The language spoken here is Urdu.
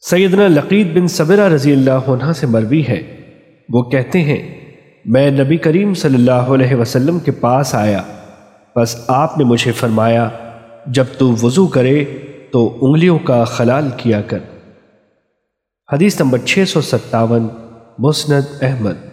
سیدنا لقید بن صبرہ رضی اللہ عنہ سے مروی ہے۔ وہ کہتے ہیں، میں نبی کریم صلی اللہ علیہ وسلم کے پاس آیا۔ بس آپ نے مجھے فرمایا، جب تو وضو کرے تو انگلیوں کا خلال کیا کر۔ حدیث نمبر 657 مسند احمد۔